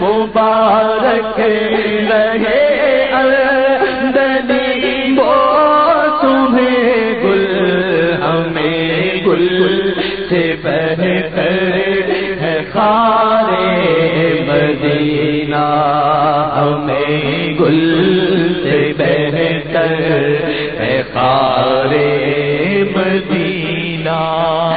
مبارک رہے دلی وہ تمہیں گل، ہمیں گل سے بہتر ہے خارے مدینہ، ہمیں گل سے بہتر ہے خارے مدینہ۔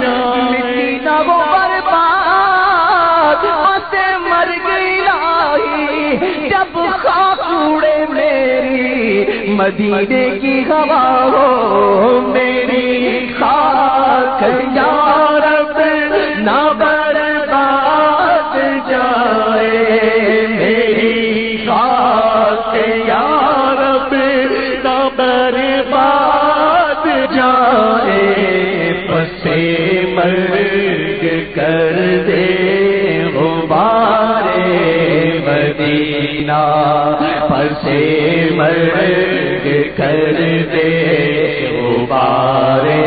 نہ وہ برباد مر گئی لائی جب خاک اڑے میری، مدینے کی ہوا ہو میری خاک۔ یا مدینہ پسے مرگ کر دے غبارے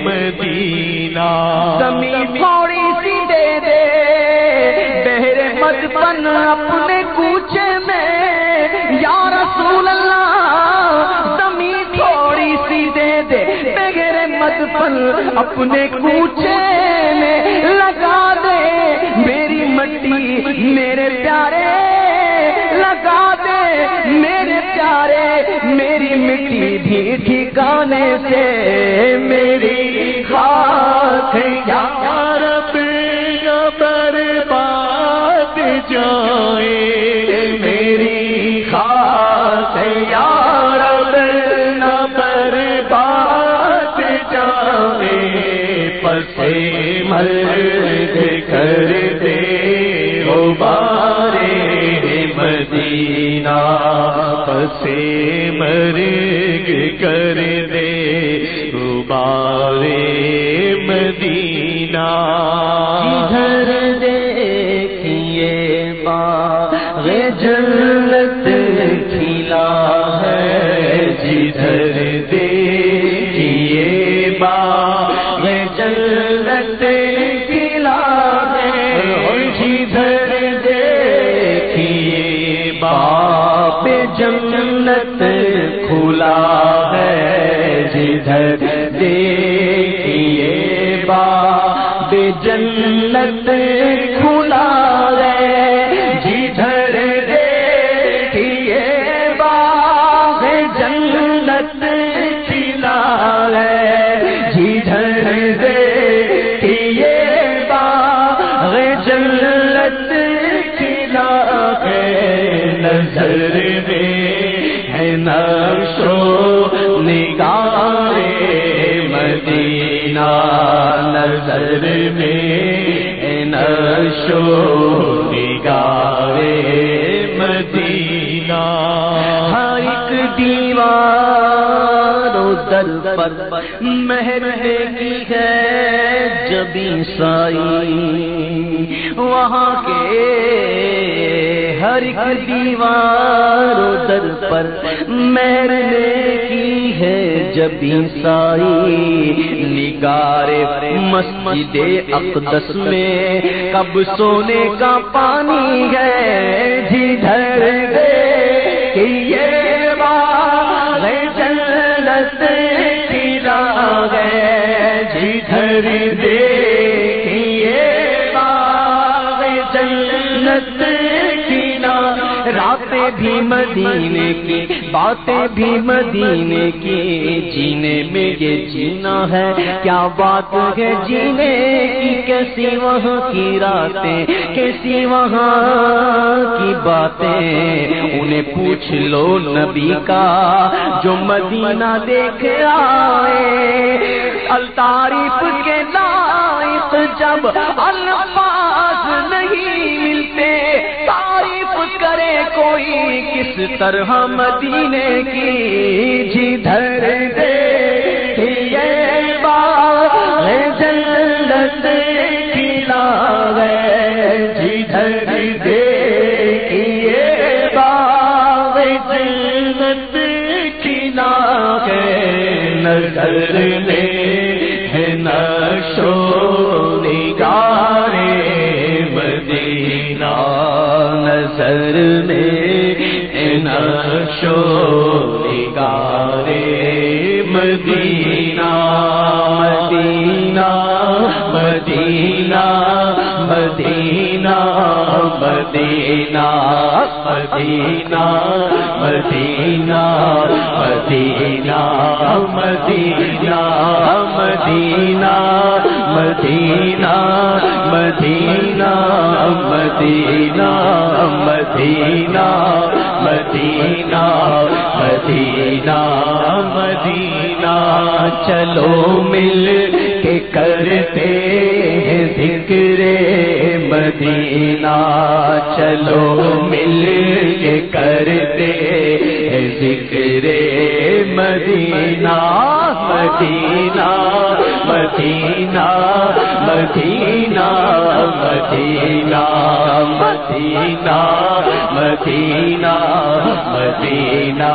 مدینہ۔ زمین تھوڑی سی دے دے بہرے مت بن اپنے کوچے میں۔ یا رسول اللہ، زمین تھوڑی سی دے دے بغیر مت بن اپنے کوچے مٹی بھی ٹھکانے سے میری خاک یا رب یا برباد جائے میری خاص یا رب نہ برباد جائے پسے مرگ کر دے غبارے مدینہ سے مرگ کر دے۔ غبارے مدینہ۔ ادھر دیکھیے با جنت جنت کھلا ہے جدھر دیکھیے باغ جنت کھلا ہے جدھر دیکھیے باغ جنت کھلا ہے جدھر دیکھیے باغ جنت کھلا ہے نظر نظر میں ہے نقشو نگار مدینہ۔ ہر ایک دیوار و در پر مہر کی ہے جبی سائی وہاں کے ہر ایک دیوار و در پر مہر کی ہے جبی سائی نگار مسجد اقدس میں کب سونے کا پانی ہے؟ جدھر دے یہ باغ جنت کھلا ہے۔ جدھر بھی مدینے کی باتیں بھی مدینے کی جینے میں یہ جینا ہے، کیا بات ہے جینے کی؟ کیسی وہاں کی راتیں، کیسی وہاں کی باتیں؟ انہیں پوچھ لو نبی کا، جو مدینہ دیکھ آئے۔ الطارف کے لائق جب الفاظ کوئی کس طرح مدینے کی جدھر دے نشو مدینہ مدینہ مدینہ مدینہ مدینہ۔ مدینہ مدینہ مدینہ مدینہ مدینہ مدینہ مدینہ مدینہ مدینہ مدینہ مدینہ مدینہ چلو مل کے کرتے ہیں ذکر مدینہ چلو مل کے کرتے ذکر مدینہ مدینہ مدینہ مدینہ مدینہ مدینہ مدینہ مدینہ مدینہ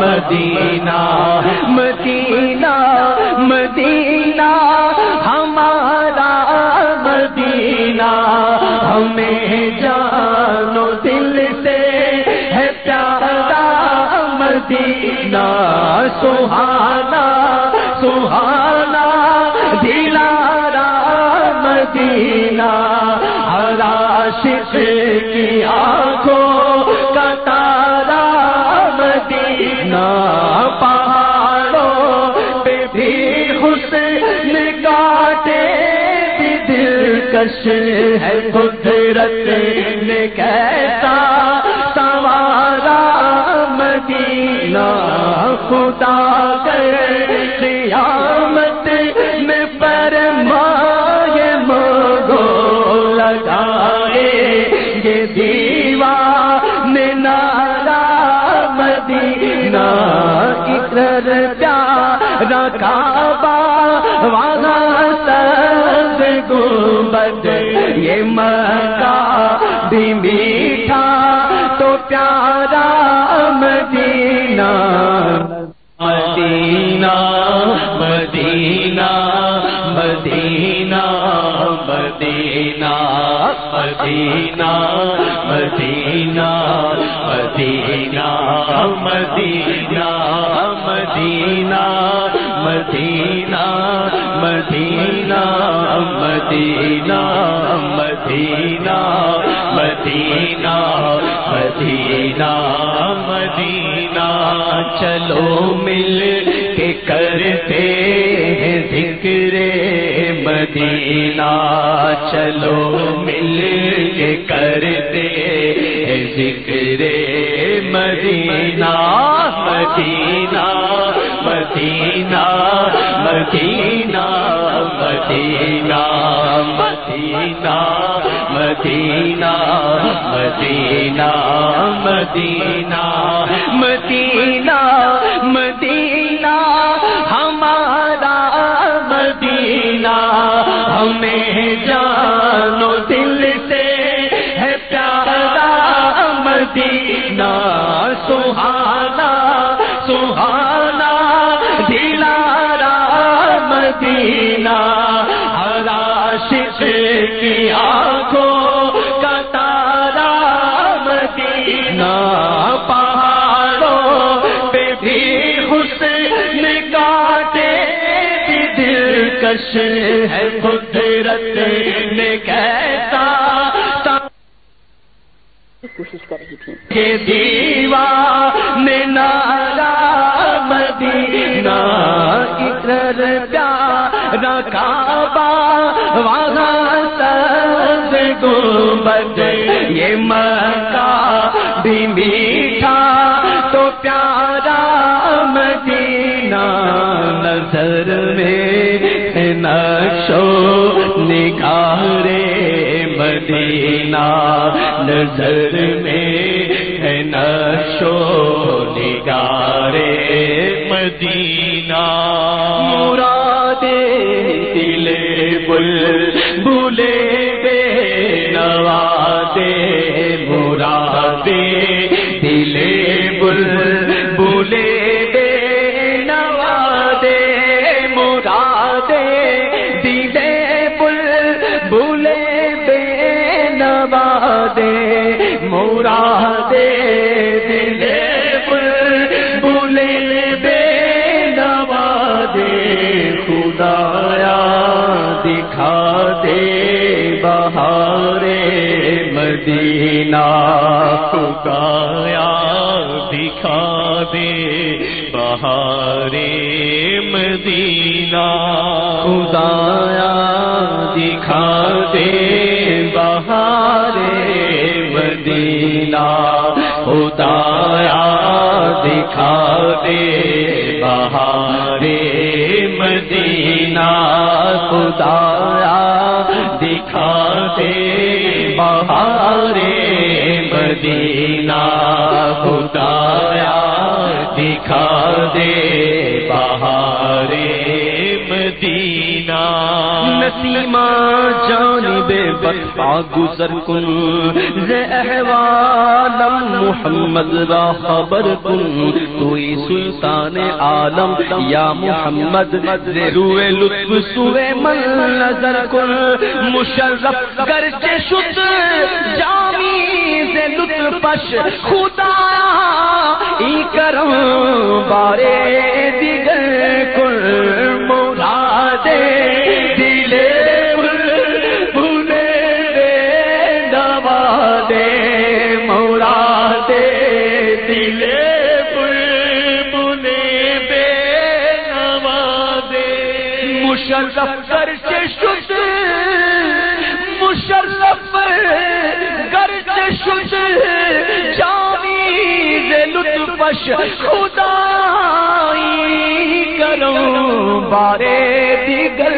مدینہ مدینہ ہمیں جانو دل سے ہے پیارا مدینہ، سہانا سہانا، دلارا مدینہ، ہر عاشق کی آنکھوں کا دلکش ہے قدرت نے کیسا سوارا مدینہ خدا کر قیامت میں فرمائے مگو لگائے یہ دیوا نارا مدینہ اقرر مدینہ مدینہ مدینہ مدینہ مدینہ مدینہ مدینہ مدینہ مدینہ مدینہ مدینہ مدینہ مدینہ مدینہ مدینہ مدینہ چلو مل کے کرتے ہیں ذکر مدینہ، چلو مل کے کرتے ہیں ذکر مدینہ مدینہ مدینہ مدینہ مدینہ مدینہ مدینہ مدینہ مدینہ مدینہ مدینہ، ہمارا مدینہ، ہمیں جانو دل سے ہے پیارا مدینہ، سہانا سہانا، دلارا مدینہ ہرا شش کی آنکھوں دلکش ہے قدرت نے کیسا کوشش کر رہی تھی۔ کے دیوا میں نارا مدینہ اقرر پیار رکابا وہاں سب گنبد یہ مکہ بھی میٹھا۔ تو پیارا مدینہ نظر میں نشو نگارے مدینہ نظر میں نشو نگارے مدینہ مراد دل بل بولے بے نوادے مراد دل بل بولے بہارے مدینہ خدایا دکھا دے۔ بہارے مدینہ خدایا دکھا دے۔ بہارے مدینہ خدایا دکھا دے۔ بہارے مدینہ خدایا دکھا دے بہارے مدینہ خدایا دکھا دے نسیمہ جانب بطفا گزر کن۔ زے احوالم محمد را خبر کن۔ توی سلطان عالم یا محمد زے روئے لطف سوئے من نظر کن۔ مشرف گرچے شد جامی سے لطفش خدا ای کرم بارے دیگر۔ مشرف کر سے شد مشرف کر سے شد۔ جامی لطفش خدا کرو بارے دیگر